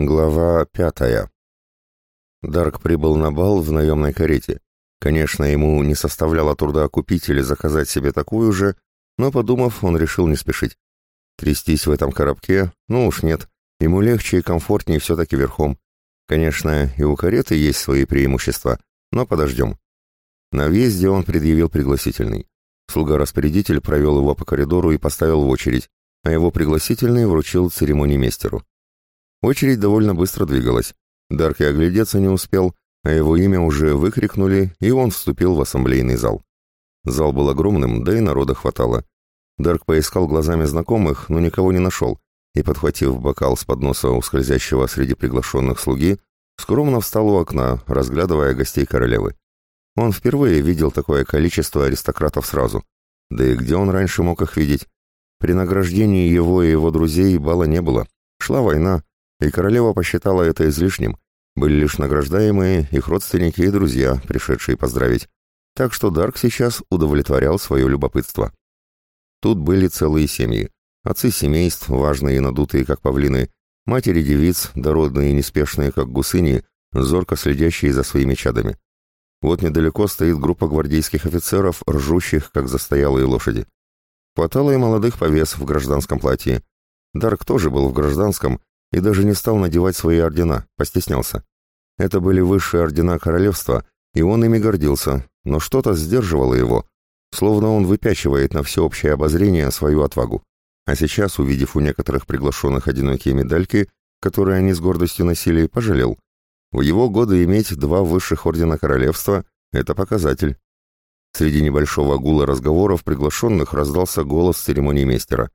Глава пятая. Дарк прибыл на бал в наемной карете. Конечно, ему не составляло труда купить или заказать себе такую же, но, подумав, он решил не спешить. Трястись в этом коробке? Ну уж нет. Ему легче и комфортнее все-таки верхом. Конечно, и у кареты есть свои преимущества, но подождем. На въезде он предъявил пригласительный. Слуга-распорядитель провел его по коридору и поставил в очередь, а его пригласительный вручил церемонимейстеру. Очередь довольно быстро двигалась. Дарк и оглядеться не успел, а его имя уже выкрикнули, и он вступил в ассамблейный зал. Зал был огромным, да и народа хватало. Дарк поискал глазами знакомых, но никого не нашел, и, подхватив бокал с подноса у скользящего среди приглашенных слуги, скромно встал у окна, разглядывая гостей королевы. Он впервые видел такое количество аристократов сразу. Да и где он раньше мог их видеть? При награждении его и его друзей бала не было. Шла война, и королева посчитала это излишним. Были лишь награждаемые, их родственники и друзья, пришедшие поздравить. Так что Дарк сейчас удовлетворял свое любопытство. Тут были целые семьи. Отцы семейств, важные и надутые, как павлины, матери девиц, дородные и неспешные, как гусыни, зорко следящие за своими чадами. Вот недалеко стоит группа гвардейских офицеров, ржущих, как застоялые лошади. Хватало и молодых повес в гражданском платье. Дарк тоже был в гражданском, и даже не стал надевать свои ордена, постеснялся. Это были высшие ордена королевства, и он ими гордился, но что-то сдерживало его, словно он выпячивает на всеобщее обозрение свою отвагу. А сейчас, увидев у некоторых приглашенных одинокие медальки, которые они с гордостью носили, пожалел. В его годы иметь два высших ордена королевства – это показатель. Среди небольшого гула разговоров приглашенных раздался голос церемонии мейстера.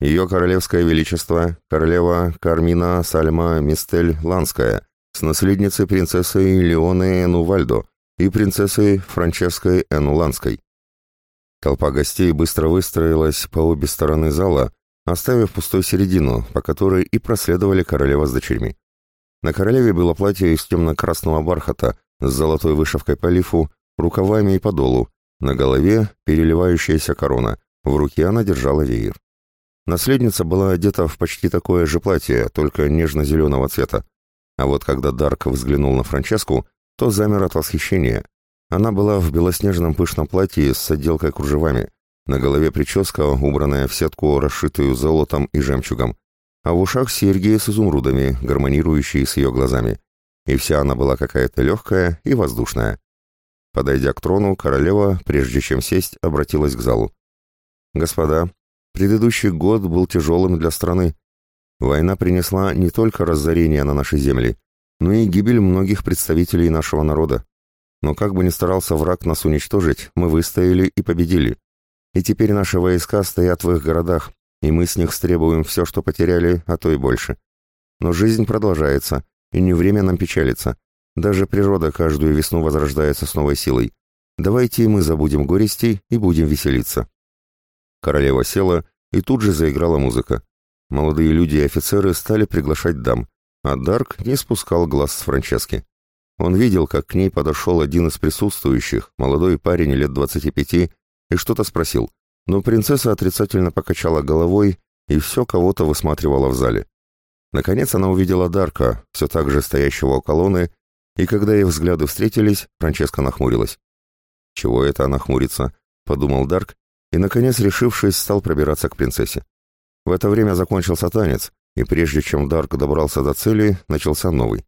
Ее королевское величество, королева Кармина Сальма Мистель Ланская, с наследницей принцессой Леоны Энувальдо и принцессой Франческой Энуланской. Толпа гостей быстро выстроилась по обе стороны зала, оставив пустую середину, по которой и проследовали королева с дочерьми. На королеве было платье из темно-красного бархата с золотой вышивкой по лифу, рукавами и подолу, на голове переливающаяся корона, в руке она держала веер. Наследница была одета в почти такое же платье, только нежно-зеленого цвета. А вот когда Дарк взглянул на Франческу, то замер от восхищения. Она была в белоснежном пышном платье с отделкой кружевами. На голове прическа, убранная в сетку, расшитую золотом и жемчугом. А в ушах серьги с изумрудами, гармонирующие с ее глазами. И вся она была какая-то легкая и воздушная. Подойдя к трону, королева, прежде чем сесть, обратилась к залу. «Господа, Предыдущий год был тяжелым для страны. Война принесла не только разорение на нашей земле, но и гибель многих представителей нашего народа. Но как бы ни старался враг нас уничтожить, мы выстояли и победили. И теперь наши войска стоят в их городах, и мы с них стребуем все, что потеряли, а то и больше. Но жизнь продолжается, и не время нам печалиться. Даже природа каждую весну возрождается с новой силой. Давайте и мы забудем горести и будем веселиться. Королева села, и тут же заиграла музыка. Молодые люди и офицеры стали приглашать дам, а Дарк не спускал глаз с Франчески. Он видел, как к ней подошел один из присутствующих, молодой парень лет 25, и что-то спросил. Но принцесса отрицательно покачала головой и все кого-то высматривала в зале. Наконец она увидела Дарка, все так же стоящего у колонны, и когда их взгляды встретились, Франческа нахмурилась. «Чего это она хмурится?» — подумал Дарк и, наконец, решившись, стал пробираться к принцессе. В это время закончился танец, и прежде чем Дарк добрался до цели, начался новый.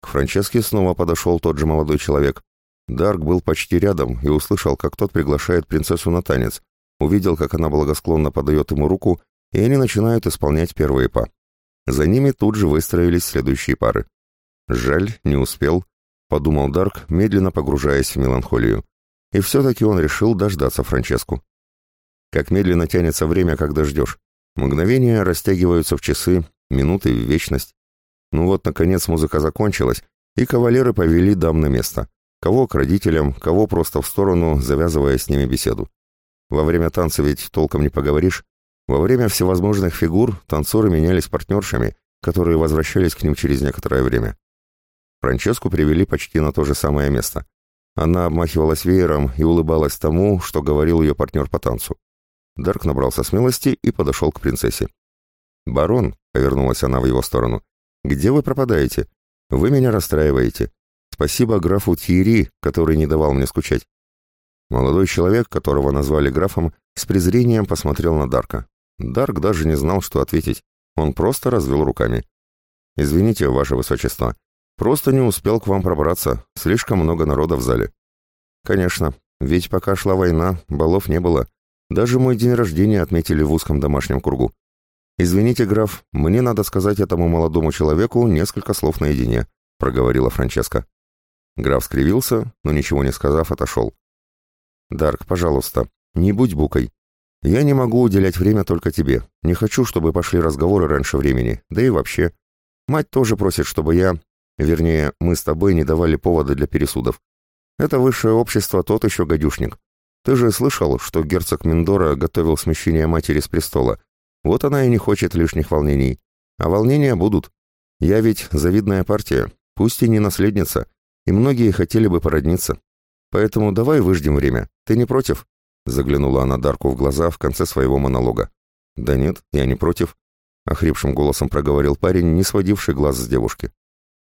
К Франческе снова подошел тот же молодой человек. Дарк был почти рядом и услышал, как тот приглашает принцессу на танец, увидел, как она благосклонно подает ему руку, и они начинают исполнять первые па. За ними тут же выстроились следующие пары. «Жаль, не успел», — подумал Дарк, медленно погружаясь в меланхолию. И все-таки он решил дождаться Франческу. Как медленно тянется время, когда ждешь. Мгновения растягиваются в часы, минуты в вечность. Ну вот, наконец, музыка закончилась, и кавалеры повели дам на место. Кого к родителям, кого просто в сторону, завязывая с ними беседу. Во время танца ведь толком не поговоришь. Во время всевозможных фигур танцоры менялись партнершами, которые возвращались к ним через некоторое время. Франческу привели почти на то же самое место. Она обмахивалась веером и улыбалась тому, что говорил ее партнер по танцу. Дарк набрался смелости и подошел к принцессе. «Барон», — повернулась она в его сторону, — «где вы пропадаете? Вы меня расстраиваете. Спасибо графу Тьерри, который не давал мне скучать». Молодой человек, которого назвали графом, с презрением посмотрел на Дарка. Дарк даже не знал, что ответить. Он просто развел руками. «Извините, ваше высочество, просто не успел к вам пробраться. Слишком много народа в зале». «Конечно, ведь пока шла война, балов не было. Даже мой день рождения отметили в узком домашнем кругу. «Извините, граф, мне надо сказать этому молодому человеку несколько слов наедине», — проговорила Франческа. Граф скривился, но ничего не сказав, отошел. «Дарк, пожалуйста, не будь букой. Я не могу уделять время только тебе. Не хочу, чтобы пошли разговоры раньше времени. Да и вообще. Мать тоже просит, чтобы я... Вернее, мы с тобой не давали повода для пересудов. Это высшее общество тот еще гадюшник. Ты же слышал, что герцог Миндора готовил смещение матери с престола. Вот она и не хочет лишних волнений. А волнения будут. Я ведь завидная партия, пусть и не наследница, и многие хотели бы породниться. Поэтому давай выждем время. Ты не против?» Заглянула она Дарку в глаза в конце своего монолога. «Да нет, я не против», — охрипшим голосом проговорил парень, не сводивший глаз с девушки.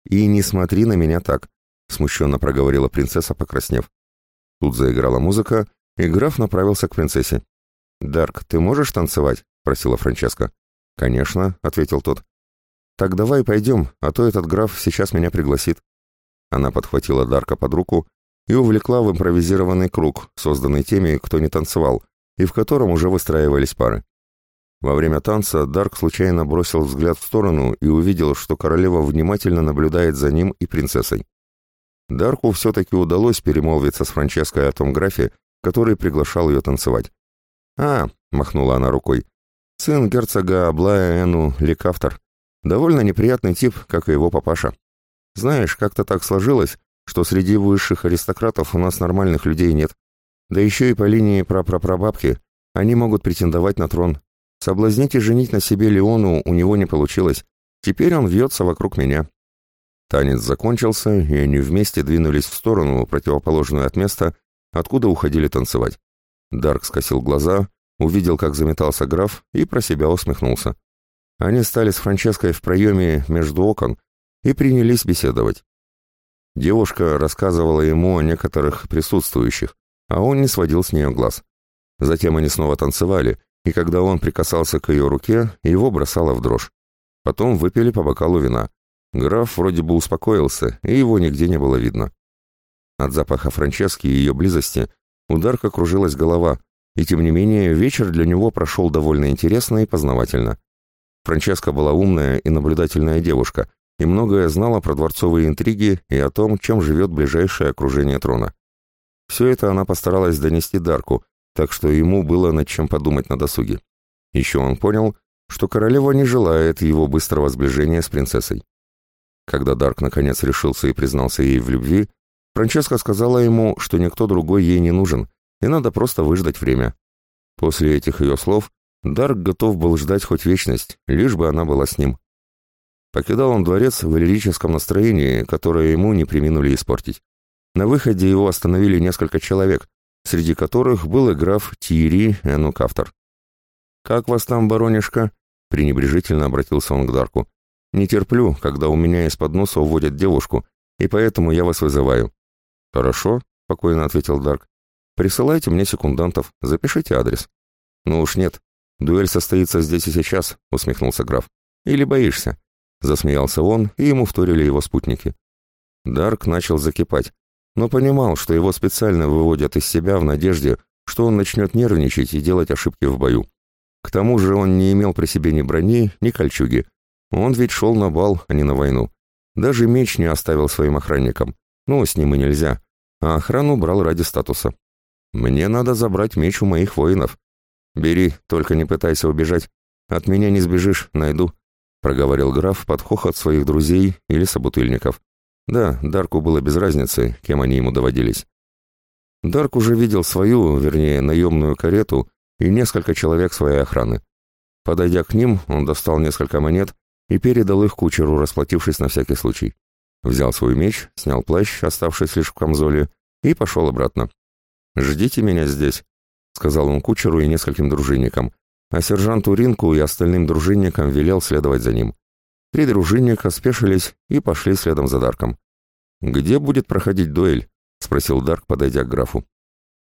«И не смотри на меня так», — смущенно проговорила принцесса, покраснев. Тут заиграла музыка, и граф направился к принцессе. «Дарк, ты можешь танцевать?» — просила Франческа. «Конечно», — ответил тот. «Так давай пойдем, а то этот граф сейчас меня пригласит». Она подхватила Дарка под руку и увлекла в импровизированный круг, созданный теми, кто не танцевал, и в котором уже выстраивались пары. Во время танца Дарк случайно бросил взгляд в сторону и увидел, что королева внимательно наблюдает за ним и принцессой. Дарку все-таки удалось перемолвиться с Франческой о том графе, который приглашал ее танцевать. «А», — махнула она рукой, — «сын герцога Блая Эну Ликафтор. Довольно неприятный тип, как и его папаша. Знаешь, как-то так сложилось, что среди высших аристократов у нас нормальных людей нет. Да еще и по линии прапрапрабабки они могут претендовать на трон. Соблазнить и женить на себе Леону у него не получилось. Теперь он вьется вокруг меня». Танец закончился, и они вместе двинулись в сторону, противоположную от места, откуда уходили танцевать. Дарк скосил глаза, увидел, как заметался граф, и про себя усмехнулся. Они стали с Франческой в проеме между окон и принялись беседовать. Девушка рассказывала ему о некоторых присутствующих, а он не сводил с нее глаз. Затем они снова танцевали, и когда он прикасался к ее руке, его бросало в дрожь. Потом выпили по бокалу вина. Граф вроде бы успокоился, и его нигде не было видно. От запаха Франчески и ее близости у Дарка кружилась голова, и тем не менее вечер для него прошел довольно интересно и познавательно. Франческа была умная и наблюдательная девушка, и многое знала про дворцовые интриги и о том, чем живет ближайшее окружение трона. Все это она постаралась донести Дарку, так что ему было над чем подумать на досуге. Еще он понял, что королева не желает его быстрого сближения с принцессой. Когда Дарк наконец решился и признался ей в любви, Франческа сказала ему, что никто другой ей не нужен, и надо просто выждать время. После этих ее слов Дарк готов был ждать хоть вечность, лишь бы она была с ним. Покидал он дворец в лирическом настроении, которое ему не приминули испортить. На выходе его остановили несколько человек, среди которых был и граф Тири Энукафтор. «Как вас там, баронишка?» — пренебрежительно обратился он к Дарку. «Не терплю, когда у меня из-под носа уводят девушку, и поэтому я вас вызываю. «Хорошо», — спокойно ответил Дарк. «Присылайте мне секундантов, запишите адрес». «Ну уж нет, дуэль состоится здесь и сейчас», — усмехнулся граф. «Или боишься?» — засмеялся он, и ему вторили его спутники. Дарк начал закипать, но понимал, что его специально выводят из себя в надежде, что он начнет нервничать и делать ошибки в бою. К тому же он не имел при себе ни брони, ни кольчуги. Он ведь шел на бал, а не на войну. Даже меч не оставил своим охранникам. Ну, с ним и нельзя а охрану брал ради статуса. «Мне надо забрать меч у моих воинов. Бери, только не пытайся убежать. От меня не сбежишь, найду», — проговорил граф под хохот своих друзей или собутыльников. Да, Дарку было без разницы, кем они ему доводились. Дарк уже видел свою, вернее, наемную карету и несколько человек своей охраны. Подойдя к ним, он достал несколько монет и передал их кучеру, расплатившись на всякий случай взял свой меч, снял плащ, оставшись лишь в камзоле, и пошел обратно. «Ждите меня здесь», — сказал он кучеру и нескольким дружинникам, а сержанту Ринку и остальным дружинникам велел следовать за ним. Три дружинника спешились и пошли следом за Дарком. «Где будет проходить дуэль?» — спросил Дарк, подойдя к графу.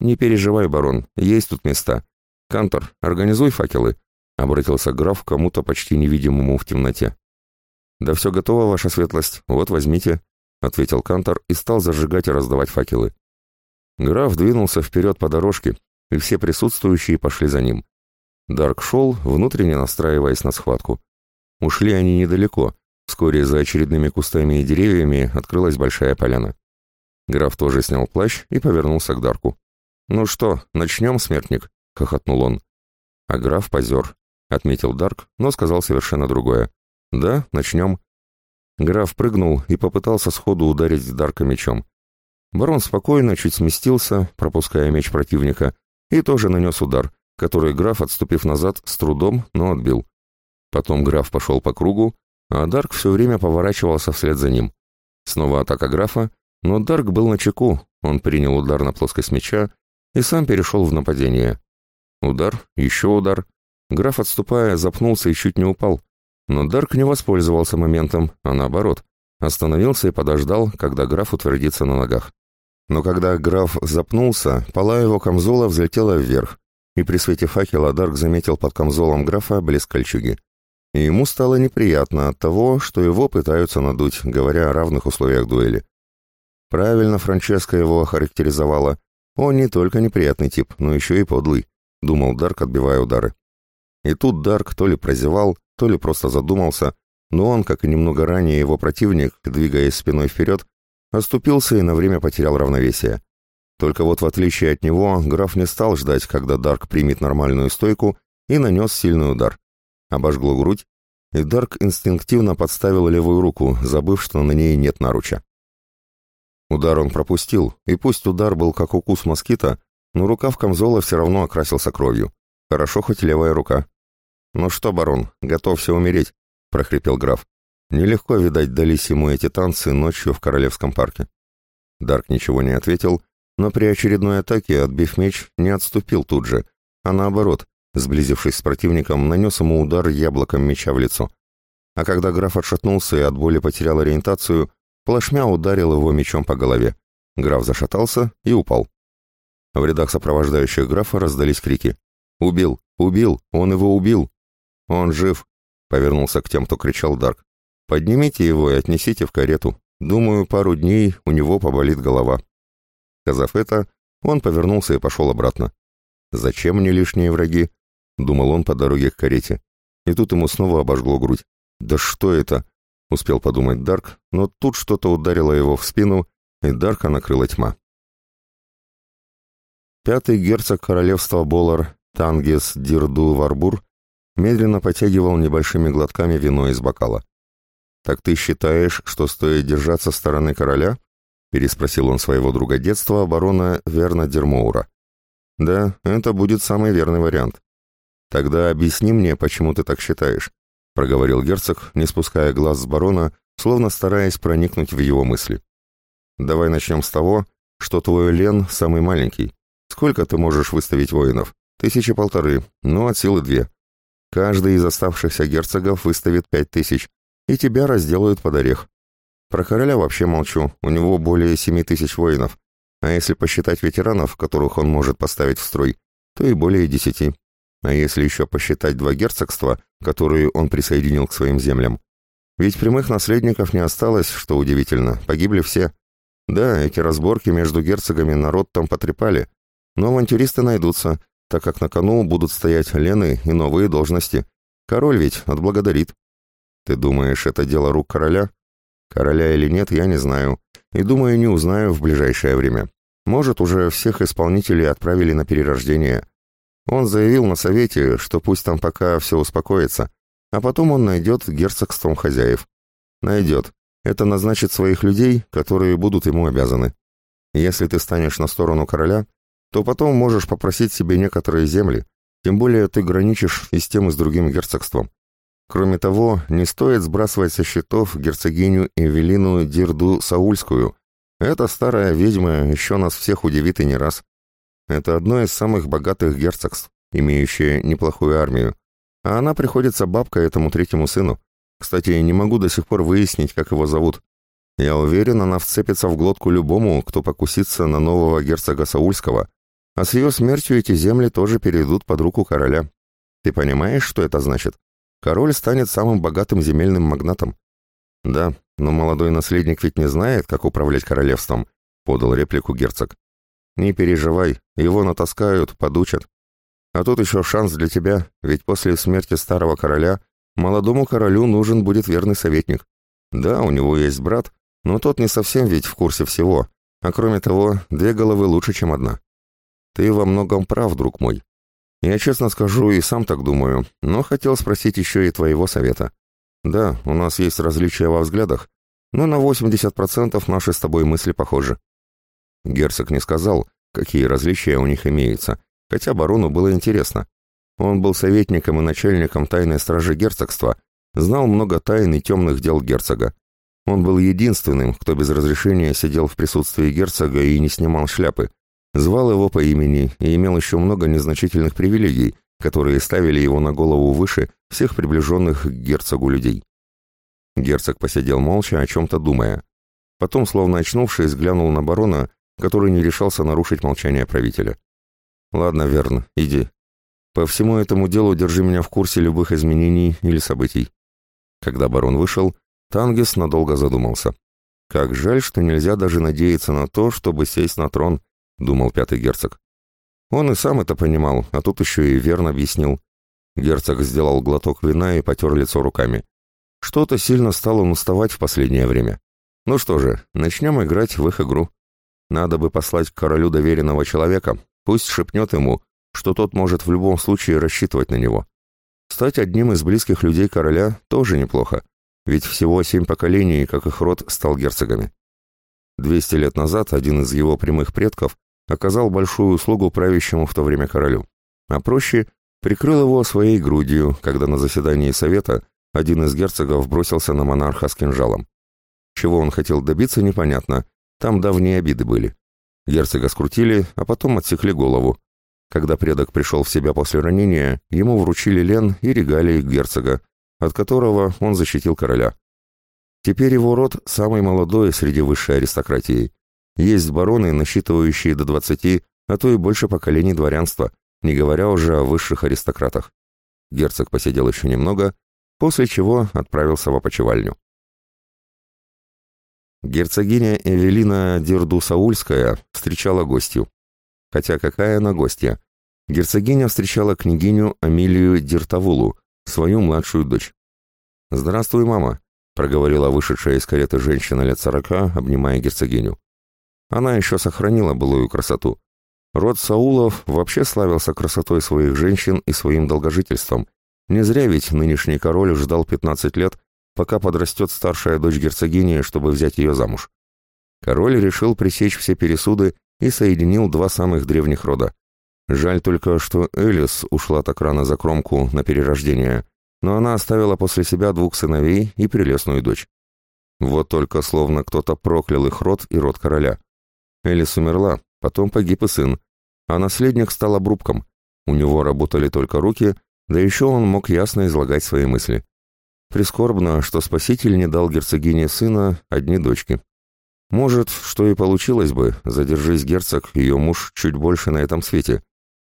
«Не переживай, барон, есть тут места. Кантор, организуй факелы», — обратился граф к кому-то почти невидимому в темноте. «Да все готово, ваша светлость, вот возьмите», — ответил Кантор и стал зажигать и раздавать факелы. Граф двинулся вперед по дорожке, и все присутствующие пошли за ним. Дарк шел, внутренне настраиваясь на схватку. Ушли они недалеко, вскоре за очередными кустами и деревьями открылась большая поляна. Граф тоже снял плащ и повернулся к Дарку. «Ну что, начнем, смертник?» — хохотнул он. А граф позер, — отметил Дарк, но сказал совершенно другое. «Да, начнем». Граф прыгнул и попытался сходу ударить Дарка мечом. Барон спокойно чуть сместился, пропуская меч противника, и тоже нанес удар, который граф, отступив назад, с трудом, но отбил. Потом граф пошел по кругу, а Дарк все время поворачивался вслед за ним. Снова атака графа, но Дарк был на чеку, он принял удар на плоскость меча и сам перешел в нападение. Удар, еще удар. Граф, отступая, запнулся и чуть не упал, но Дарк не воспользовался моментом, а наоборот, остановился и подождал, когда граф утвердится на ногах. Но когда граф запнулся, пола его камзола взлетела вверх, и при свете факела Дарк заметил под камзолом графа блеск кольчуги. И ему стало неприятно от того, что его пытаются надуть, говоря о равных условиях дуэли. Правильно Франческа его охарактеризовала. Он не только неприятный тип, но еще и подлый, думал Дарк, отбивая удары. И тут Дарк то ли прозевал, то ли просто задумался, но он, как и немного ранее его противник, двигаясь спиной вперед, оступился и на время потерял равновесие. Только вот в отличие от него, граф не стал ждать, когда Дарк примет нормальную стойку и нанес сильный удар. Обожгло грудь, и Дарк инстинктивно подставил левую руку, забыв, что на ней нет наруча. Удар он пропустил, и пусть удар был как укус москита, но рукав камзола все равно окрасился кровью. Хорошо хоть левая рука. «Ну что, барон, готовься умереть», — прохрипел граф. Нелегко, видать, дались ему эти танцы ночью в Королевском парке. Дарк ничего не ответил, но при очередной атаке, отбив меч, не отступил тут же, а наоборот, сблизившись с противником, нанес ему удар яблоком меча в лицо. А когда граф отшатнулся и от боли потерял ориентацию, плашмя ударил его мечом по голове. Граф зашатался и упал. В рядах сопровождающих графа раздались крики. «Убил! Убил! Он его убил!» «Он жив!» — повернулся к тем, кто кричал Дарк. «Поднимите его и отнесите в карету. Думаю, пару дней у него поболит голова». Сказав это, он повернулся и пошел обратно. «Зачем мне лишние враги?» — думал он по дороге к карете. И тут ему снова обожгло грудь. «Да что это?» — успел подумать Дарк, но тут что-то ударило его в спину, и Дарка накрыла тьма. Пятый герцог королевства Болар Тангес Дирду Варбур медленно потягивал небольшими глотками вино из бокала. «Так ты считаешь, что стоит держаться стороны короля?» — переспросил он своего друга детства, барона Верна Дермоура. «Да, это будет самый верный вариант». «Тогда объясни мне, почему ты так считаешь», — проговорил герцог, не спуская глаз с барона, словно стараясь проникнуть в его мысли. «Давай начнем с того, что твой Лен самый маленький. Сколько ты можешь выставить воинов? Тысячи полторы, ну от силы две. Каждый из оставшихся герцогов выставит пять тысяч, и тебя разделают под орех. Про короля вообще молчу, у него более семи тысяч воинов, а если посчитать ветеранов, которых он может поставить в строй, то и более десяти. А если еще посчитать два герцогства, которые он присоединил к своим землям, ведь прямых наследников не осталось, что удивительно, погибли все. Да, эти разборки между герцогами народ там потрепали, но авантюристы найдутся, так как на кону будут стоять Лены и новые должности. Король ведь отблагодарит. Ты думаешь, это дело рук короля? Короля или нет, я не знаю. И думаю, не узнаю в ближайшее время. Может, уже всех исполнителей отправили на перерождение. Он заявил на совете, что пусть там пока все успокоится, а потом он найдет герцогством хозяев. Найдет. Это назначит своих людей, которые будут ему обязаны. Если ты станешь на сторону короля, то потом можешь попросить себе некоторые земли, тем более ты граничишь и с тем, и с другим герцогством. Кроме того, не стоит сбрасывать со счетов герцогиню Эвелину Дирду Саульскую. Эта старая ведьма еще нас всех удивит и не раз. Это одно из самых богатых герцогств, имеющее неплохую армию. А она приходится бабка этому третьему сыну. Кстати, не могу до сих пор выяснить, как его зовут. Я уверен, она вцепится в глотку любому, кто покусится на нового герцога Саульского, а с ее смертью эти земли тоже перейдут под руку короля. Ты понимаешь, что это значит? Король станет самым богатым земельным магнатом. Да, но молодой наследник ведь не знает, как управлять королевством, подал реплику герцог. Не переживай, его натаскают, подучат. А тут еще шанс для тебя, ведь после смерти старого короля молодому королю нужен будет верный советник. Да, у него есть брат, но тот не совсем ведь в курсе всего, а кроме того, две головы лучше, чем одна. Ты во многом прав, друг мой. Я честно скажу и сам так думаю, но хотел спросить еще и твоего совета. Да, у нас есть различия во взглядах, но на 80% наши с тобой мысли похожи. Герцог не сказал, какие различия у них имеются, хотя барону было интересно. Он был советником и начальником тайной стражи герцогства, знал много тайн и темных дел герцога. Он был единственным, кто без разрешения сидел в присутствии герцога и не снимал шляпы, звал его по имени и имел еще много незначительных привилегий, которые ставили его на голову выше всех приближенных к герцогу людей. Герцог посидел молча, о чем-то думая. Потом, словно очнувшись, глянул на барона, который не решался нарушить молчание правителя. «Ладно, верно, иди. По всему этому делу держи меня в курсе любых изменений или событий». Когда барон вышел, Тангис надолго задумался. «Как жаль, что нельзя даже надеяться на то, чтобы сесть на трон», — думал пятый герцог. Он и сам это понимал, а тут еще и верно объяснил. Герцог сделал глоток вина и потер лицо руками. Что-то сильно стал он уставать в последнее время. Ну что же, начнем играть в их игру. Надо бы послать к королю доверенного человека, пусть шепнет ему, что тот может в любом случае рассчитывать на него. Стать одним из близких людей короля тоже неплохо, ведь всего семь поколений, как их род, стал герцогами. 200 лет назад один из его прямых предков оказал большую услугу правящему в то время королю, а проще прикрыл его своей грудью, когда на заседании совета один из герцогов бросился на монарха с кинжалом. Чего он хотел добиться, непонятно, там давние обиды были. Герцога скрутили, а потом отсекли голову. Когда предок пришел в себя после ранения, ему вручили лен и регалии герцога, от которого он защитил короля. Теперь его род самый молодой среди высшей аристократии – есть бароны, насчитывающие до 20, а то и больше поколений дворянства, не говоря уже о высших аристократах. Герцог посидел еще немного, после чего отправился в опочивальню. Герцогиня Эвелина Дердусаульская встречала гостью. Хотя какая она гостья? Герцогиня встречала княгиню Амилию Дертавулу, свою младшую дочь. «Здравствуй, мама», — проговорила вышедшая из кареты женщина лет сорока, обнимая герцогиню. Она еще сохранила былую красоту. Род Саулов вообще славился красотой своих женщин и своим долгожительством. Не зря ведь нынешний король ждал 15 лет, пока подрастет старшая дочь герцогини, чтобы взять ее замуж. Король решил пресечь все пересуды и соединил два самых древних рода. Жаль только, что Элис ушла так рано за кромку на перерождение, но она оставила после себя двух сыновей и прелестную дочь. Вот только словно кто-то проклял их род и род короля. Элис умерла, потом погиб и сын, а наследник стал обрубком. У него работали только руки, да еще он мог ясно излагать свои мысли. Прискорбно, что спаситель не дал герцогине сына одни дочки. Может, что и получилось бы, задержись герцог, ее муж чуть больше на этом свете.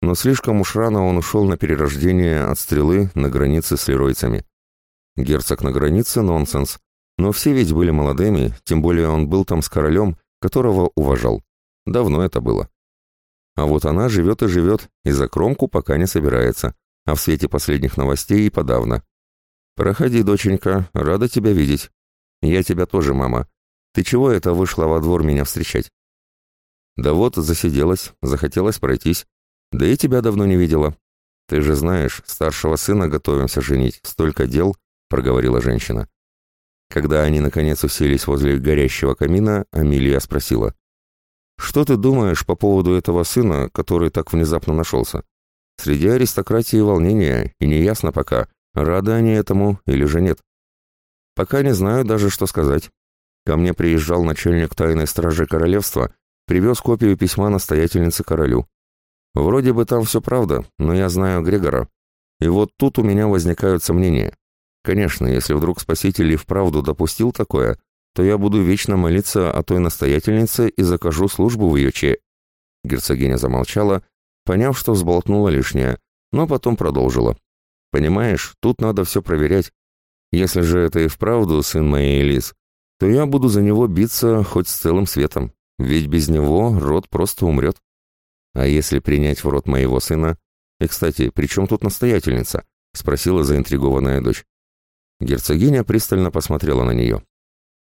Но слишком уж рано он ушел на перерождение от стрелы на границе с леройцами. Герцог на границе — нонсенс. Но все ведь были молодыми, тем более он был там с королем, которого уважал. Давно это было. А вот она живет и живет, и за кромку пока не собирается, а в свете последних новостей и подавно. «Проходи, доченька, рада тебя видеть. Я тебя тоже, мама. Ты чего это вышла во двор меня встречать?» «Да вот, засиделась, захотелось пройтись. Да и тебя давно не видела. Ты же знаешь, старшего сына готовимся женить, столько дел», — проговорила женщина. Когда они, наконец, уселись возле горящего камина, Амелия спросила. «Что ты думаешь по поводу этого сына, который так внезапно нашелся? Среди аристократии волнение, и неясно пока, рады они этому или же нет. Пока не знаю даже, что сказать. Ко мне приезжал начальник тайной стражи королевства, привез копию письма настоятельницы королю. Вроде бы там все правда, но я знаю Грегора. И вот тут у меня возникают сомнения. Конечно, если вдруг Спаситель и вправду допустил такое, то я буду вечно молиться о той настоятельнице и закажу службу в ее че...» Герцогиня замолчала, поняв, что сболтнула лишнее, но потом продолжила. «Понимаешь, тут надо все проверять. Если же это и вправду сын моей Элис, то я буду за него биться хоть с целым светом, ведь без него род просто умрет. А если принять в род моего сына... И, кстати, при чем тут настоятельница?» — спросила заинтригованная дочь. Герцогиня пристально посмотрела на нее.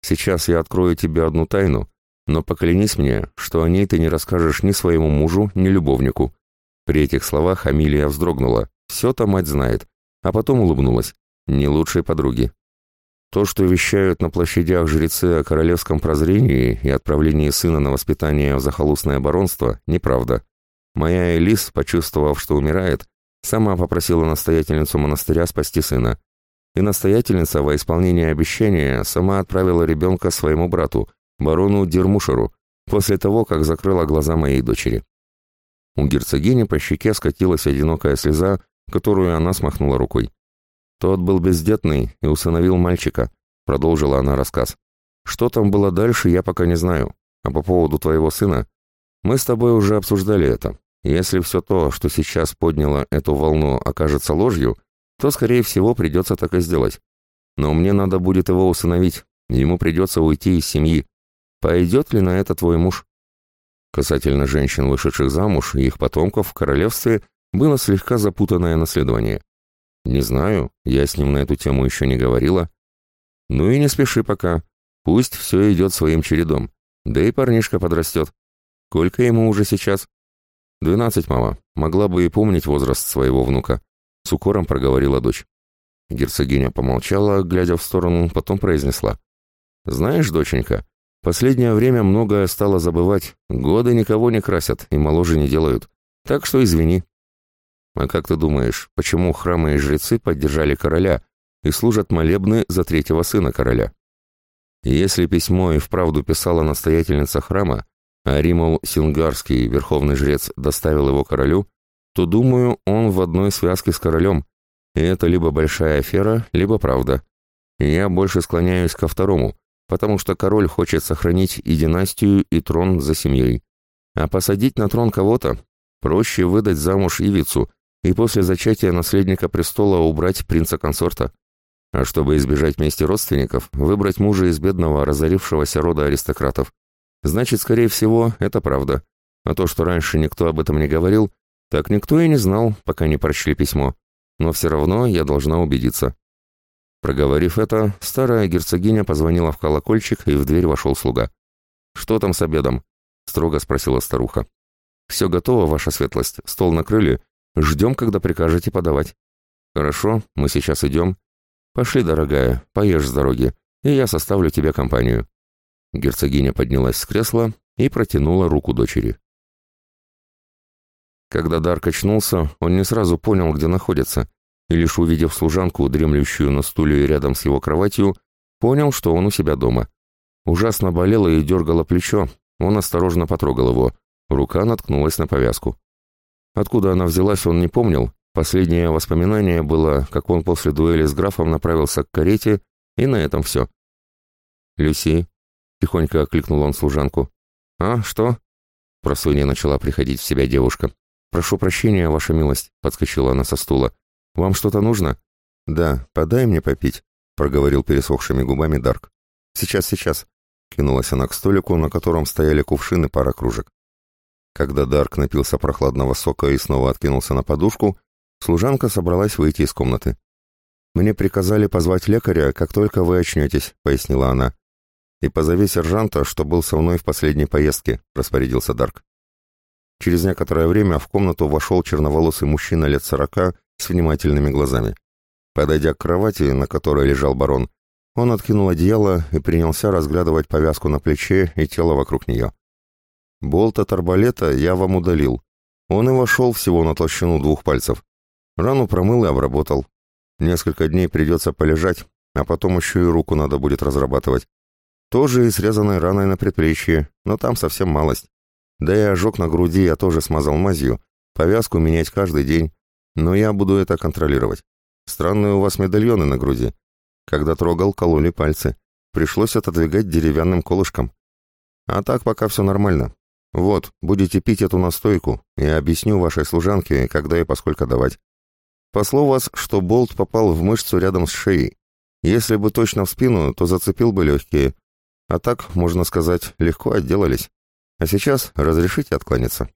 «Сейчас я открою тебе одну тайну, но поклянись мне, что о ней ты не расскажешь ни своему мужу, ни любовнику». При этих словах Амилия вздрогнула. «Все-то мать знает». А потом улыбнулась. «Не лучшей подруги». То, что вещают на площадях жрецы о королевском прозрении и отправлении сына на воспитание в захолустное баронство, неправда. Моя Элис, почувствовав, что умирает, сама попросила настоятельницу монастыря спасти сына и настоятельница во исполнение обещания сама отправила ребенка своему брату, барону Дермушеру, после того, как закрыла глаза моей дочери. У герцогини по щеке скатилась одинокая слеза, которую она смахнула рукой. «Тот был бездетный и усыновил мальчика», — продолжила она рассказ. «Что там было дальше, я пока не знаю. А по поводу твоего сына? Мы с тобой уже обсуждали это. Если все то, что сейчас подняло эту волну, окажется ложью, — то, скорее всего, придется так и сделать. Но мне надо будет его усыновить, ему придется уйти из семьи. Пойдет ли на это твой муж? Касательно женщин, вышедших замуж, и их потомков в королевстве было слегка запутанное наследование. Не знаю, я с ним на эту тему еще не говорила. Ну и не спеши пока. Пусть все идет своим чередом. Да и парнишка подрастет. Сколько ему уже сейчас? Двенадцать, мама. Могла бы и помнить возраст своего внука. С укором проговорила дочь. Герцогиня помолчала, глядя в сторону, потом произнесла. «Знаешь, доченька, последнее время многое стало забывать. Годы никого не красят и моложе не делают. Так что извини». «А как ты думаешь, почему храмы и жрецы поддержали короля и служат молебны за третьего сына короля?» Если письмо и вправду писала настоятельница храма, а Римал Сингарский, верховный жрец, доставил его королю, то, думаю, он в одной связке с королем. И это либо большая афера, либо правда. Я больше склоняюсь ко второму, потому что король хочет сохранить и династию, и трон за семьей. А посадить на трон кого-то проще выдать замуж Ивицу и после зачатия наследника престола убрать принца-консорта. А чтобы избежать мести родственников, выбрать мужа из бедного, разорившегося рода аристократов. Значит, скорее всего, это правда. А то, что раньше никто об этом не говорил, так никто и не знал, пока не прочли письмо. Но все равно я должна убедиться. Проговорив это, старая герцогиня позвонила в колокольчик, и в дверь вошел слуга. «Что там с обедом?» — строго спросила старуха. «Все готово, ваша светлость. Стол накрыли. Ждем, когда прикажете подавать». «Хорошо, мы сейчас идем». «Пошли, дорогая, поешь с дороги, и я составлю тебе компанию». Герцогиня поднялась с кресла и протянула руку дочери. Когда Дарк очнулся, он не сразу понял, где находится, и лишь увидев служанку, дремлющую на стуле рядом с его кроватью, понял, что он у себя дома. Ужасно болело и дергало плечо, он осторожно потрогал его, рука наткнулась на повязку. Откуда она взялась, он не помнил, последнее воспоминание было, как он после дуэли с графом направился к карете, и на этом все. «Люси», — тихонько окликнул он служанку. «А, что?» — просунья начала приходить в себя девушка. «Прошу прощения, ваша милость», — подскочила она со стула. «Вам что-то нужно?» «Да, подай мне попить», — проговорил пересохшими губами Дарк. «Сейчас, сейчас», — кинулась она к столику, на котором стояли кувшины пара кружек. Когда Дарк напился прохладного сока и снова откинулся на подушку, служанка собралась выйти из комнаты. «Мне приказали позвать лекаря, как только вы очнетесь», — пояснила она. «И позови сержанта, что был со мной в последней поездке», — распорядился Дарк. Через некоторое время в комнату вошел черноволосый мужчина лет сорока с внимательными глазами. Подойдя к кровати, на которой лежал барон, он откинул одеяло и принялся разглядывать повязку на плече и тело вокруг нее. «Болт от арбалета я вам удалил. Он и вошел всего на толщину двух пальцев. Рану промыл и обработал. Несколько дней придется полежать, а потом еще и руку надо будет разрабатывать. Тоже и срезанной раной на предплечье, но там совсем малость. Да и ожог на груди я тоже смазал мазью, повязку менять каждый день, но я буду это контролировать. Странные у вас медальоны на груди. Когда трогал, кололи пальцы. Пришлось отодвигать деревянным колышком. А так пока все нормально. Вот, будете пить эту настойку, я объясню вашей служанке, когда и поскольку давать. Послал вас, что болт попал в мышцу рядом с шеей. Если бы точно в спину, то зацепил бы легкие. А так, можно сказать, легко отделались. А сейчас разрешите откланяться».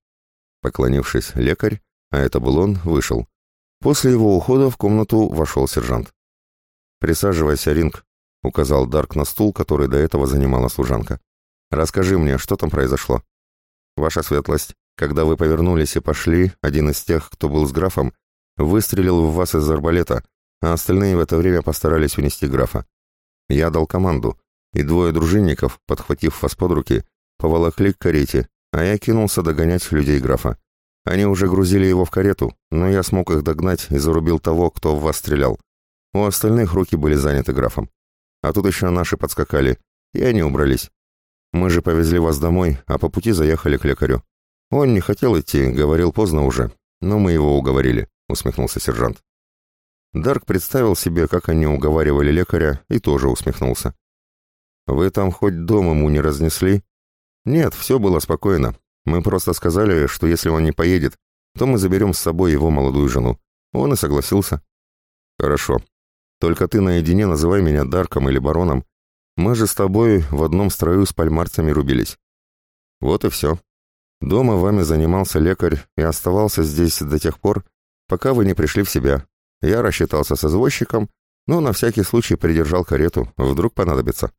Поклонившись, лекарь, а это был он, вышел. После его ухода в комнату вошел сержант. «Присаживайся, Ринг», — указал Дарк на стул, который до этого занимала служанка. «Расскажи мне, что там произошло?» «Ваша светлость, когда вы повернулись и пошли, один из тех, кто был с графом, выстрелил в вас из арбалета, а остальные в это время постарались унести графа. Я дал команду, и двое дружинников, подхватив вас под руки, поволокли к карете, а я кинулся догонять людей графа. Они уже грузили его в карету, но я смог их догнать и зарубил того, кто в вас стрелял. У остальных руки были заняты графом. А тут еще наши подскакали, и они убрались. Мы же повезли вас домой, а по пути заехали к лекарю. Он не хотел идти, говорил поздно уже, но мы его уговорили», — усмехнулся сержант. Дарк представил себе, как они уговаривали лекаря, и тоже усмехнулся. «Вы там хоть дом ему не разнесли?» Нет, все было спокойно. Мы просто сказали, что если он не поедет, то мы заберем с собой его молодую жену. Он и согласился. Хорошо. Только ты наедине называй меня Дарком или Бароном. Мы же с тобой в одном строю с пальмарцами рубились. Вот и все. Дома вами занимался лекарь и оставался здесь до тех пор, пока вы не пришли в себя. Я рассчитался с извозчиком, но на всякий случай придержал карету, вдруг понадобится.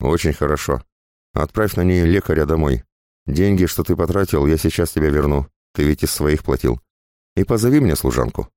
Очень хорошо. Отправь на ней лекаря домой. Деньги, что ты потратил, я сейчас тебе верну. Ты ведь из своих платил. И позови мне служанку».